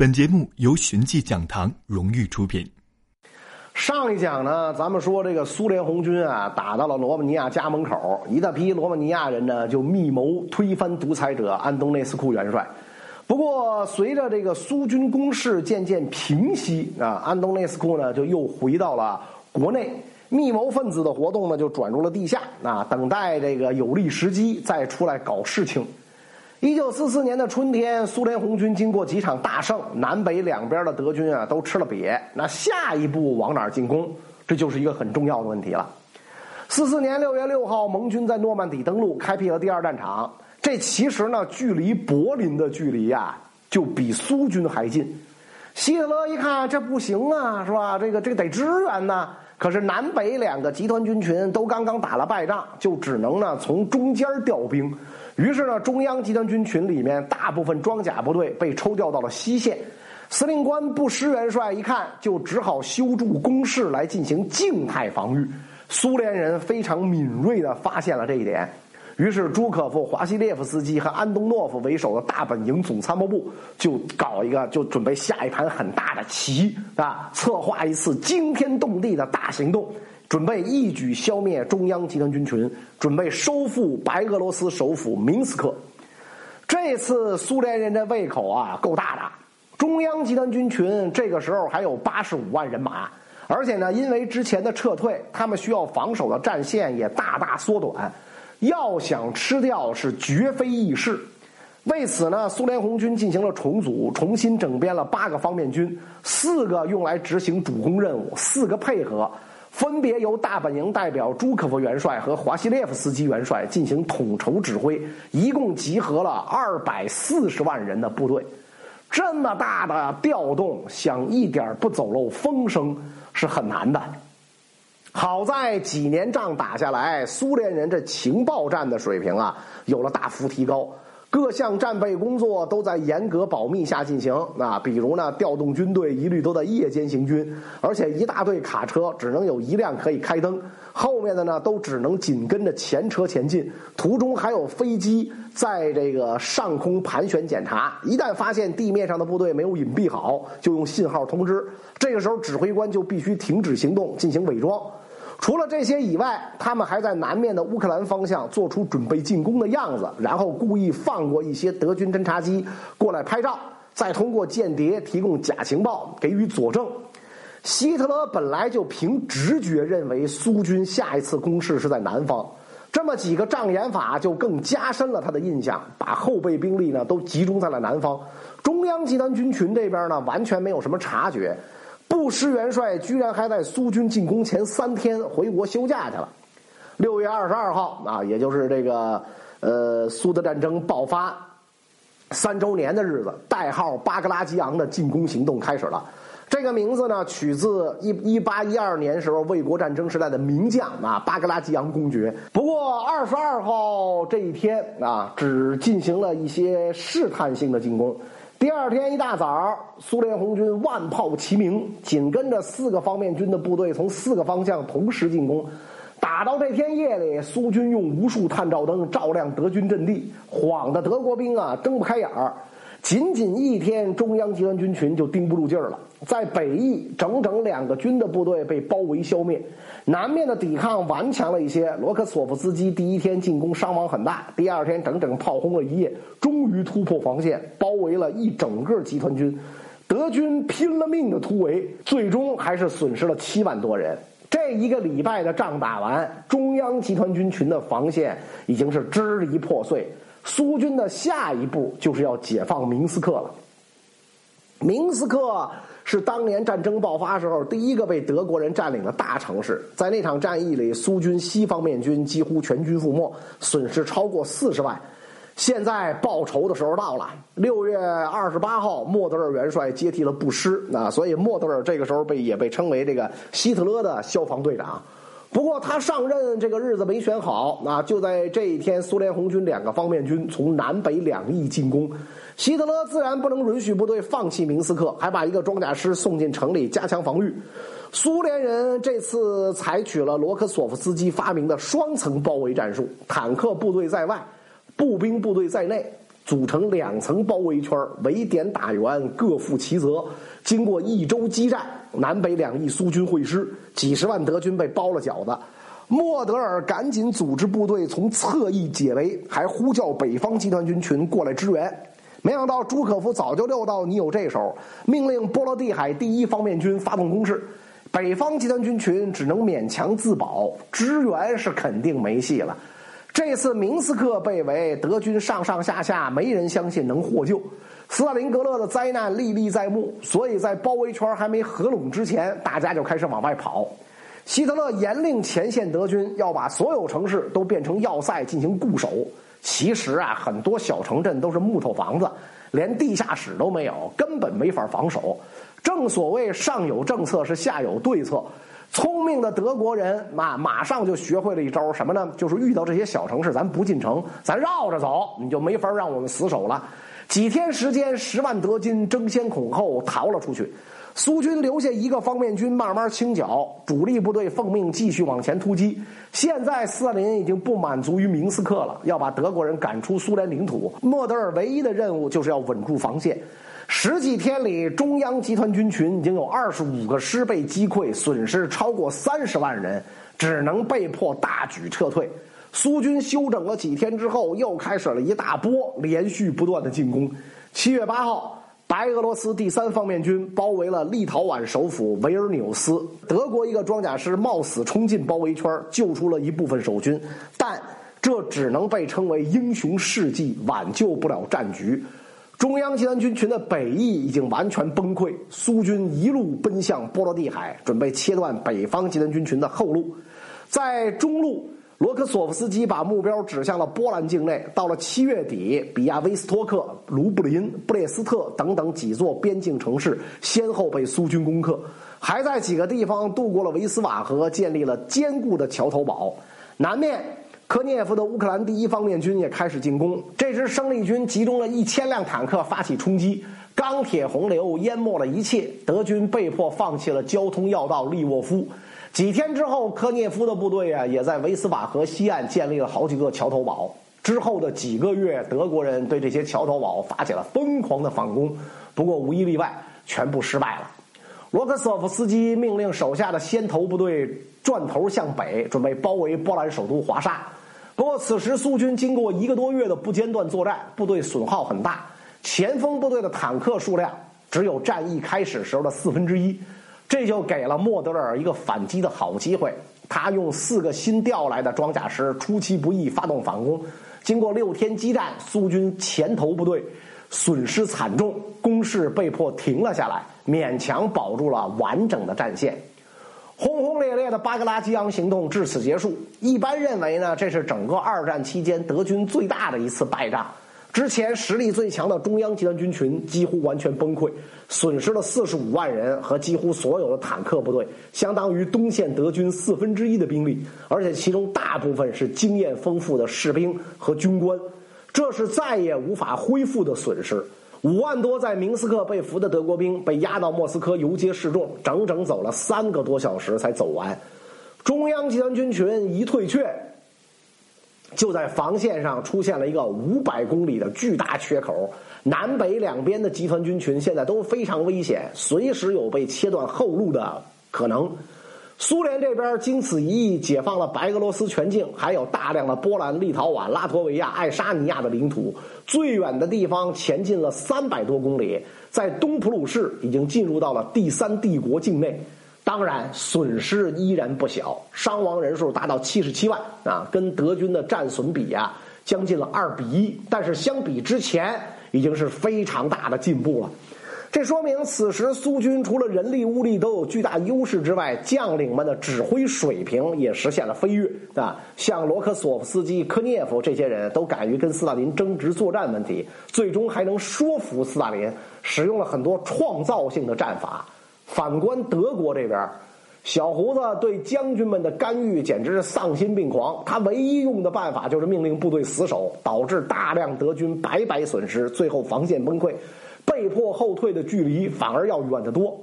本节目由寻迹讲堂荣誉出品。上一讲呢，咱们说这个苏联红军啊，打到了罗马尼亚家门口，一大批罗马尼亚人呢就密谋推翻独裁者安东内斯库元帅。不过，随着这个苏军攻势渐渐平息啊，安东内斯库呢就又回到了国内，密谋分子的活动呢就转入了地下啊，等待这个有利时机再出来搞事情。一九四四年的春天，苏联红军经过几场大胜，南北两边的德军啊都吃了瘪。那下一步往哪儿进攻？这就是一个很重要的问题了。四四年六月六号，盟军在诺曼底登陆，开辟了第二战场。这其实呢，距离柏林的距离呀，就比苏军还近。希特勒一看这不行啊，是吧？这个这个得支援呐。可是南北两个集团军群都刚刚打了败仗，就只能呢从中间调兵。于是呢，中央集团军群里面大部分装甲部队被抽调到了西线，司令官布什元帅一看，就只好修筑工事来进行静态防御。苏联人非常敏锐地发现了这一点，于是朱可夫、华西列夫斯基和安东诺夫为首的大本营总参谋部就搞一个，就准备下一盘很大的棋啊，策划一次惊天动地的大行动。准备一举消灭中央集团军群，准备收复白俄罗斯首府明斯克。这次苏联人的胃口啊够大的。中央集团军群这个时候还有八十五万人马，而且呢，因为之前的撤退，他们需要防守的战线也大大缩短，要想吃掉是绝非易事。为此呢，苏联红军进行了重组，重新整编了八个方面军，四个用来执行主攻任务，四个配合。分别由大本营代表朱可夫元帅和华西列夫斯基元帅进行统筹指挥，一共集合了二百四十万人的部队。这么大的调动，想一点不走漏风声是很难的。好在几年仗打下来，苏联人这情报战的水平啊，有了大幅提高。各项战备工作都在严格保密下进行。啊，比如呢，调动军队一律都在夜间行军，而且一大队卡车只能有一辆可以开灯，后面的呢都只能紧跟着前车前进。途中还有飞机在这个上空盘旋检查，一旦发现地面上的部队没有隐蔽好，就用信号通知。这个时候，指挥官就必须停止行动，进行伪装。除了这些以外，他们还在南面的乌克兰方向做出准备进攻的样子，然后故意放过一些德军侦察机过来拍照，再通过间谍提供假情报给予佐证。希特勒本来就凭直觉认为苏军下一次攻势是在南方，这么几个障眼法就更加深了他的印象，把后备兵力呢都集中在了南方，中央集团军群这边呢完全没有什么察觉。布什元帅居然还在苏军进攻前三天回国休假去了。六月二十二号啊，也就是这个呃苏德战争爆发三周年的日子，代号巴格拉基昂的进攻行动开始了。这个名字呢，取自一一八一二年时候卫国战争时代的名将啊巴格拉基昂公爵。不过二十二号这一天啊，只进行了一些试探性的进攻。第二天一大早，苏联红军万炮齐鸣，紧跟着四个方面军的部队从四个方向同时进攻。打到这天夜里，苏军用无数探照灯照亮德军阵地，晃得德国兵啊睁不开眼儿。仅仅一天，中央集团军群就盯不住劲儿了。在北翼，整整两个军的部队被包围消灭；南面的抵抗顽强了一些。罗克索夫斯基第一天进攻伤亡很大，第二天整整炮轰了一夜，终于突破防线，包围了一整个集团军。德军拼了命的突围，最终还是损失了七万多人。这一个礼拜的仗打完，中央集团军群的防线已经是支离破碎。苏军的下一步就是要解放明斯克了。明斯克是当年战争爆发时候第一个被德国人占领的大城市，在那场战役里，苏军西方面军几乎全军覆没，损失超过四十万。现在报仇的时候到了。六月二十八号，莫德尔元帅接替了布施，啊，所以莫德尔这个时候被也被称为这个希特勒的消防队长。不过他上任这个日子没选好，啊，就在这一天，苏联红军两个方面军从南北两翼进攻，希特勒自然不能允许部队放弃明斯克，还把一个装甲师送进城里加强防御。苏联人这次采取了罗科索夫斯基发明的双层包围战术，坦克部队在外，步兵部队在内。组成两层包围圈，围点打援，各负其责。经过一周激战，南北两翼苏军会师，几十万德军被包了饺子。莫德尔赶紧组织部队从侧翼解围，还呼叫北方集团军群过来支援。没想到朱可夫早就料到你有这手，命令波罗的海第一方面军发动攻势。北方集团军群只能勉强自保，支援是肯定没戏了。这次明斯克被围，德军上上下下没人相信能获救。斯大林格勒的灾难历历在目，所以在包围圈还没合拢之前，大家就开始往外跑。希特勒严令前线德军要把所有城市都变成要塞进行固守。其实啊，很多小城镇都是木头房子，连地下室都没有，根本没法防守。正所谓上有政策是下有对策。聪明的德国人马马上就学会了一招什么呢？就是遇到这些小城市，咱不进城，咱绕着走，你就没法让我们死守了。几天时间，十万德军争先恐后逃了出去。苏军留下一个方面军慢慢清剿，主力部队奉命继续往前突击。现在斯大林已经不满足于明斯克了，要把德国人赶出苏联领土。莫德尔唯一的任务就是要稳住防线。十几天里，中央集团军群已经有二十五个师被击溃，损失超过三十万人，只能被迫大举撤退。苏军休整了几天之后，又开始了一大波连续不断的进攻。七月八号，白俄罗斯第三方面军包围了立陶宛首府维尔纽斯，德国一个装甲师冒死冲进包围圈，救出了一部分守军，但这只能被称为英雄事迹，挽救不了战局。中央集团军群的北翼已经完全崩溃，苏军一路奔向波罗的海，准备切断北方集团军群的后路。在中路，罗克索夫斯基把目标指向了波兰境内。到了七月底，比亚维斯托克、卢布林、布列斯特等等几座边境城市先后被苏军攻克，还在几个地方渡过了维斯瓦河，建立了坚固的桥头堡。南面。科涅夫的乌克兰第一方面军也开始进攻。这支生力军集中了一千辆坦克发起冲击，钢铁洪流淹没了一切，德军被迫放弃了交通要道利沃夫。几天之后，科涅夫的部队啊也在维斯瓦河西岸建立了好几个桥头堡。之后的几个月，德国人对这些桥头堡发起了疯狂的反攻，不过无一例外，全部失败了。罗克索夫斯基命令手下的先头部队转头向北，准备包围波兰首都华沙。不过，此时苏军经过一个多月的不间断作战，部队损耗很大，前锋部队的坦克数量只有战役开始时候的四分之一，这就给了莫德尔一个反击的好机会。他用四个新调来的装甲师出其不意发动反攻，经过六天激战，苏军前头部队损失惨重，攻势被迫停了下来，勉强保住了完整的战线。轰轰烈烈的巴格拉基昂行动至此结束。一般认为呢，这是整个二战期间德军最大的一次败仗。之前实力最强的中央集团军群几乎完全崩溃，损失了四十五万人和几乎所有的坦克部队，相当于东线德军四分之一的兵力，而且其中大部分是经验丰富的士兵和军官，这是再也无法恢复的损失。五万多在明斯克被俘的德国兵被押到莫斯科游街示众，整整走了三个多小时才走完。中央集团军群一退却，就在防线上出现了一个五百公里的巨大缺口，南北两边的集团军群现在都非常危险，随时有被切断后路的可能。苏联这边经此一役，解放了白俄罗斯全境，还有大量的波兰、立陶宛、拉脱维亚、爱沙尼亚的领土。最远的地方前进了三百多公里，在东普鲁士已经进入到了第三帝国境内。当然，损失依然不小，伤亡人数达到七十七万啊，跟德军的战损比啊，将近了二比一。但是相比之前，已经是非常大的进步了。这说明，此时苏军除了人力物力都有巨大优势之外，将领们的指挥水平也实现了飞跃啊！像罗克索夫斯基、科涅夫这些人都敢于跟斯大林争执作战问题，最终还能说服斯大林，使用了很多创造性的战法。反观德国这边，小胡子对将军们的干预简直是丧心病狂。他唯一用的办法就是命令部队死守，导致大量德军白白损失，最后防线崩溃。被迫后退的距离反而要远得多，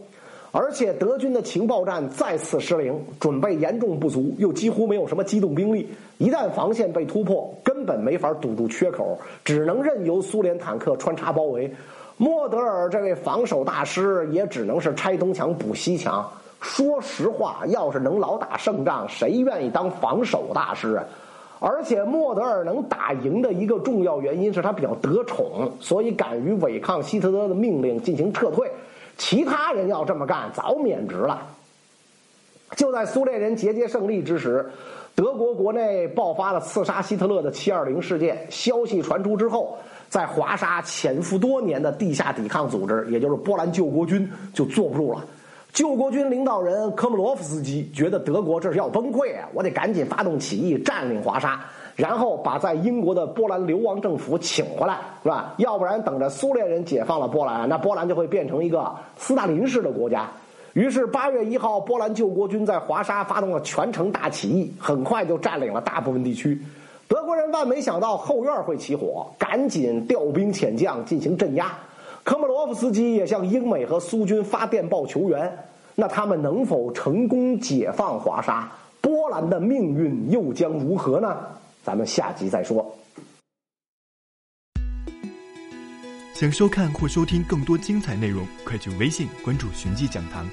而且德军的情报站再次失灵，准备严重不足，又几乎没有什么机动兵力。一旦防线被突破，根本没法堵住缺口，只能任由苏联坦克穿插包围。莫德尔这位防守大师也只能是拆东墙补西墙。说实话，要是能老打胜仗，谁愿意当防守大师啊？而且莫德尔能打赢的一个重要原因是他比较得宠，所以敢于违抗希特勒的命令进行撤退。其他人要这么干，早免职了。就在苏联人节节胜利之时，德国国内爆发了刺杀希特勒的“七二零”事件。消息传出之后，在华沙潜伏多年的地下抵抗组织，也就是波兰救国军，就坐不住了。救国军领导人科莫罗夫斯基觉得德国这是要崩溃啊，我得赶紧发动起义，占领华沙。然后把在英国的波兰流亡政府请回来，是吧？要不然等着苏联人解放了波兰，那波兰就会变成一个斯大林式的国家。于是八月一号，波兰救国军在华沙发动了全城大起义，很快就占领了大部分地区。德国人万没想到后院会起火，赶紧调兵遣将进行镇压。科莫罗夫斯基也向英美和苏军发电报求援。那他们能否成功解放华沙？波兰的命运又将如何呢？咱们下集再说。想收看或收听更多精彩内容，快去微信关注“寻迹讲堂”。